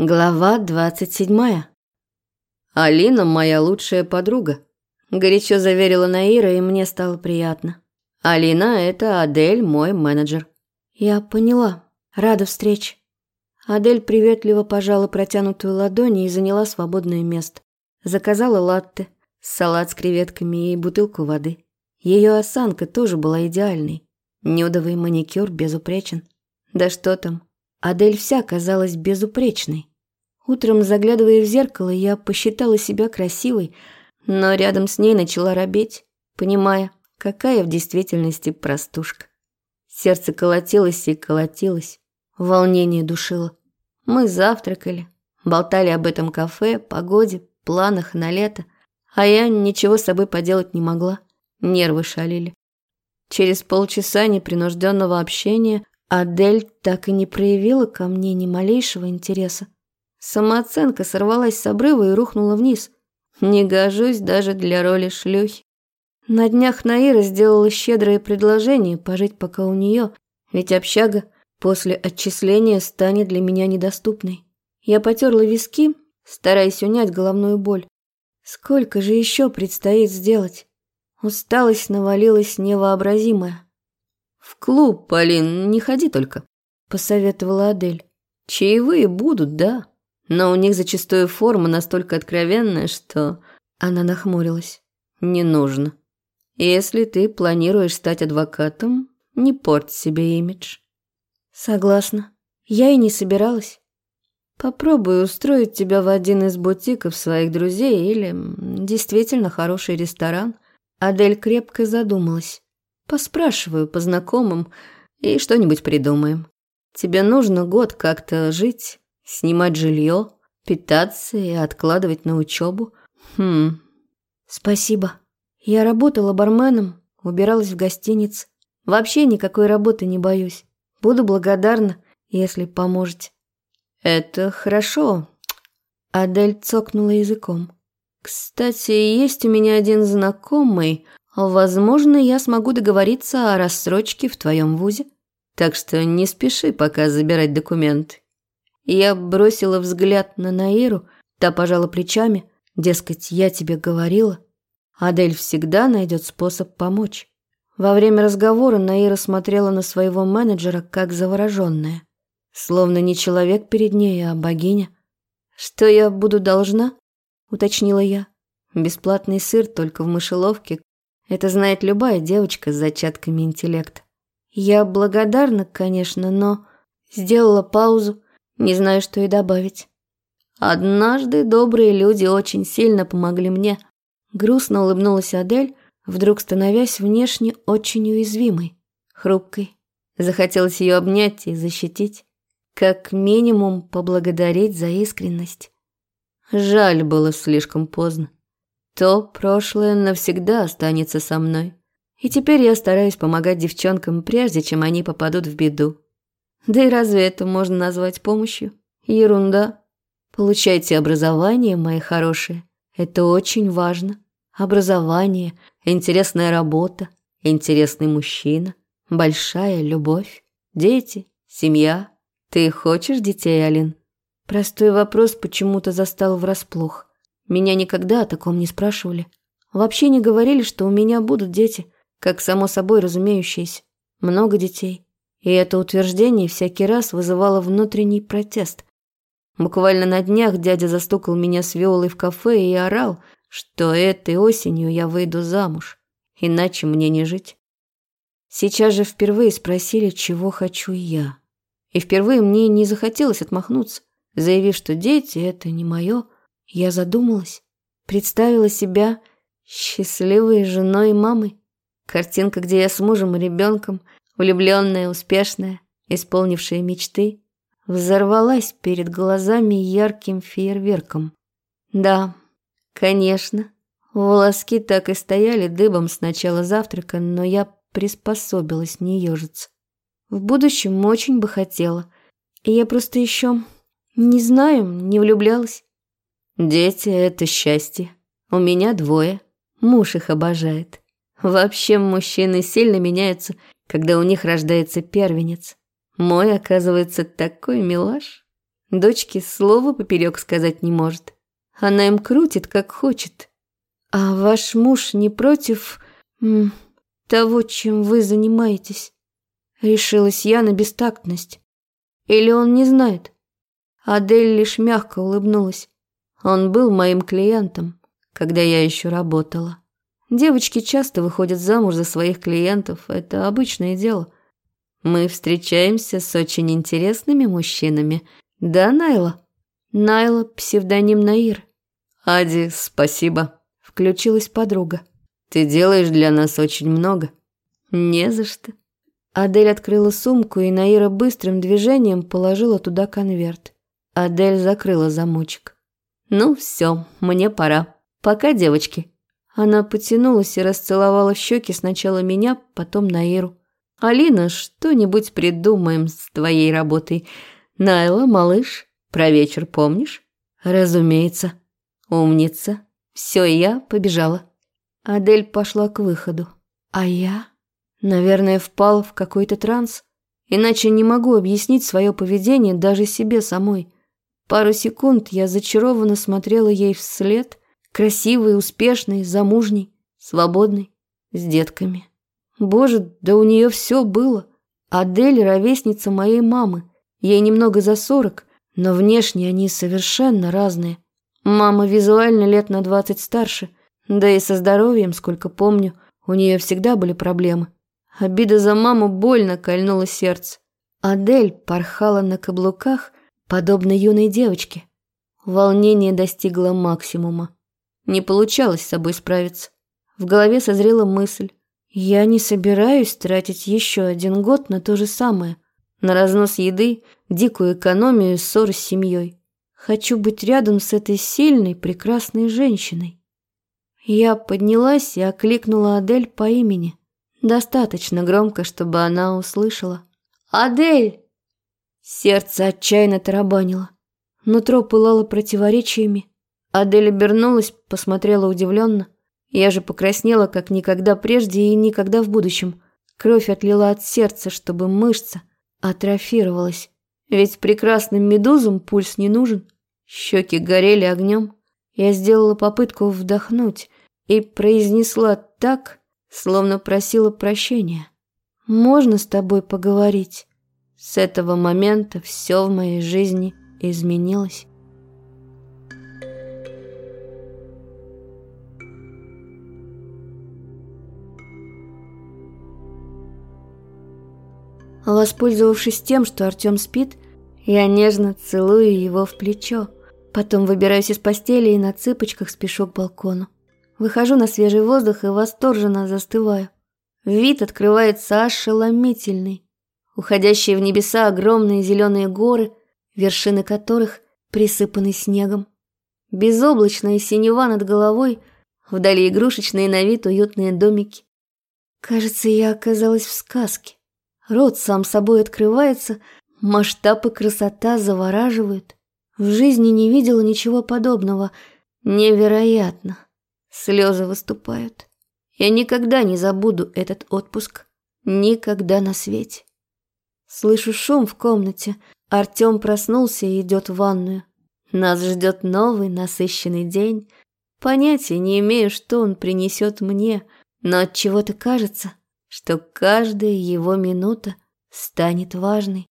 Глава двадцать седьмая. «Алина моя лучшая подруга», – горячо заверила Наира, и мне стало приятно. «Алина – это Адель, мой менеджер». «Я поняла. Рада встрече». Адель приветливо пожала протянутую ладонь и заняла свободное место. Заказала латте, салат с креветками и бутылку воды. Ее осанка тоже была идеальной. Нюдовый маникюр безупречен. Да что там, Адель вся казалась безупречной. Утром, заглядывая в зеркало, я посчитала себя красивой, но рядом с ней начала робеть, понимая, какая в действительности простушка. Сердце колотилось и колотилось, волнение душило. Мы завтракали, болтали об этом кафе, погоде, планах на лето, а я ничего с собой поделать не могла, нервы шалили. Через полчаса непринужденного общения Адель так и не проявила ко мне ни малейшего интереса. Самооценка сорвалась с обрыва и рухнула вниз. Не гожусь даже для роли шлюхи. На днях Наира сделала щедрое предложение пожить пока у нее, ведь общага после отчисления станет для меня недоступной. Я потерла виски, стараясь унять головную боль. Сколько же еще предстоит сделать? Усталость навалилась невообразимая. «В клуб, Полин, не ходи только», — посоветовала Адель. «Чаевые будут, да, но у них зачастую форма настолько откровенная, что...» Она нахмурилась. «Не нужно. Если ты планируешь стать адвокатом, не порть себе имидж». «Согласна. Я и не собиралась. Попробую устроить тебя в один из бутиков своих друзей или действительно хороший ресторан». Адель крепко задумалась. «Поспрашиваю по знакомым и что-нибудь придумаем. Тебе нужно год как-то жить, Снимать жилье, питаться и откладывать на учебу. Хм. Спасибо. Я работала барменом, убиралась в гостинице. Вообще никакой работы не боюсь. Буду благодарна, если поможете. Это хорошо. Адель цокнула языком. Кстати, есть у меня один знакомый. Возможно, я смогу договориться о рассрочке в твоем вузе. Так что не спеши пока забирать документы. Я бросила взгляд на Наиру, та пожала плечами, дескать, я тебе говорила. Адель всегда найдет способ помочь. Во время разговора Наира смотрела на своего менеджера как завороженная. Словно не человек перед ней, а богиня. «Что я буду должна?» – уточнила я. «Бесплатный сыр только в мышеловке. Это знает любая девочка с зачатками интеллекта. Я благодарна, конечно, но...» Сделала паузу, не знаю, что и добавить. Однажды добрые люди очень сильно помогли мне. Грустно улыбнулась Адель, вдруг становясь внешне очень уязвимой, хрупкой. Захотелось ее обнять и защитить. Как минимум поблагодарить за искренность. Жаль было слишком поздно. То прошлое навсегда останется со мной. И теперь я стараюсь помогать девчонкам, прежде чем они попадут в беду. Да и разве это можно назвать помощью? Ерунда. Получайте образование, мои хорошие. Это очень важно. Образование, интересная работа, интересный мужчина, большая любовь, дети, семья. Ты хочешь детей, Алин? Простой вопрос почему-то застал врасплох. Меня никогда о таком не спрашивали. Вообще не говорили, что у меня будут дети, как само собой разумеющиеся. Много детей. И это утверждение всякий раз вызывало внутренний протест. Буквально на днях дядя застукал меня с Виолой в кафе и орал, что этой осенью я выйду замуж, иначе мне не жить. Сейчас же впервые спросили, чего хочу я. И впервые мне не захотелось отмахнуться, заявив, что дети – это не мое. Я задумалась, представила себя счастливой женой и мамой. Картинка, где я с мужем и ребенком – влюбленная, успешная, исполнившая мечты, взорвалась перед глазами ярким фейерверком. Да, конечно, волоски так и стояли дыбом с начала завтрака, но я приспособилась не ежиться. В будущем очень бы хотела, я просто еще не знаю, не влюблялась. Дети — это счастье. У меня двое. Муж их обожает. Вообще мужчины сильно меняются когда у них рождается первенец. Мой, оказывается, такой милаш. Дочке слова поперек сказать не может. Она им крутит, как хочет. А ваш муж не против м, того, чем вы занимаетесь? Решилась я на бестактность. Или он не знает? Адель лишь мягко улыбнулась. Он был моим клиентом, когда я еще работала. Девочки часто выходят замуж за своих клиентов, это обычное дело. Мы встречаемся с очень интересными мужчинами. Да, Найла? Найла – псевдоним Наир. Ади, спасибо. Включилась подруга. Ты делаешь для нас очень много. Не за что. Адель открыла сумку, и Наира быстрым движением положила туда конверт. Адель закрыла замочек. «Ну все, мне пора. Пока, девочки». Она потянулась и расцеловала щеки сначала меня, потом Наиру. «Алина, что-нибудь придумаем с твоей работой. Найла, малыш, про вечер помнишь?» «Разумеется». «Умница. Все, я побежала». Адель пошла к выходу. А я? Наверное, впал в какой-то транс. Иначе не могу объяснить свое поведение даже себе самой. Пару секунд я зачарованно смотрела ей вслед, красивой, успешной, замужней, свободной, с детками. Боже, да у нее все было. Адель – ровесница моей мамы. Ей немного за сорок, но внешне они совершенно разные. Мама визуально лет на двадцать старше, да и со здоровьем, сколько помню, у нее всегда были проблемы. Обида за маму больно кольнула сердце. Адель порхала на каблуках, подобно юной девочке. Волнение достигло максимума. Не получалось с собой справиться. В голове созрела мысль. Я не собираюсь тратить еще один год на то же самое. На разнос еды, дикую экономию и ссоры с семьей. Хочу быть рядом с этой сильной, прекрасной женщиной. Я поднялась и окликнула Адель по имени. Достаточно громко, чтобы она услышала. «Адель!» Сердце отчаянно тарабанило. Нутро пылало противоречиями. Адель обернулась, посмотрела удивленно. Я же покраснела, как никогда прежде и никогда в будущем. Кровь отлила от сердца, чтобы мышца атрофировалась. Ведь прекрасным медузам пульс не нужен. Щеки горели огнем. Я сделала попытку вдохнуть и произнесла так, словно просила прощения. «Можно с тобой поговорить?» С этого момента все в моей жизни изменилось. Воспользовавшись тем, что Артем спит, я нежно целую его в плечо. Потом выбираюсь из постели и на цыпочках спешу к балкону. Выхожу на свежий воздух и восторженно застываю. Вид открывается ошеломительный уходящие в небеса огромные зеленые горы, вершины которых присыпаны снегом. Безоблачная синева над головой, вдали игрушечные на вид уютные домики. Кажется, я оказалась в сказке. Рот сам собой открывается, масштаб и красота завораживают. В жизни не видела ничего подобного. Невероятно. Слезы выступают. Я никогда не забуду этот отпуск. Никогда на свете. Слышу шум в комнате. Артем проснулся и идет в ванную. Нас ждет новый насыщенный день. Понятия не имею, что он принесет мне, но от чего-то кажется, что каждая его минута станет важной.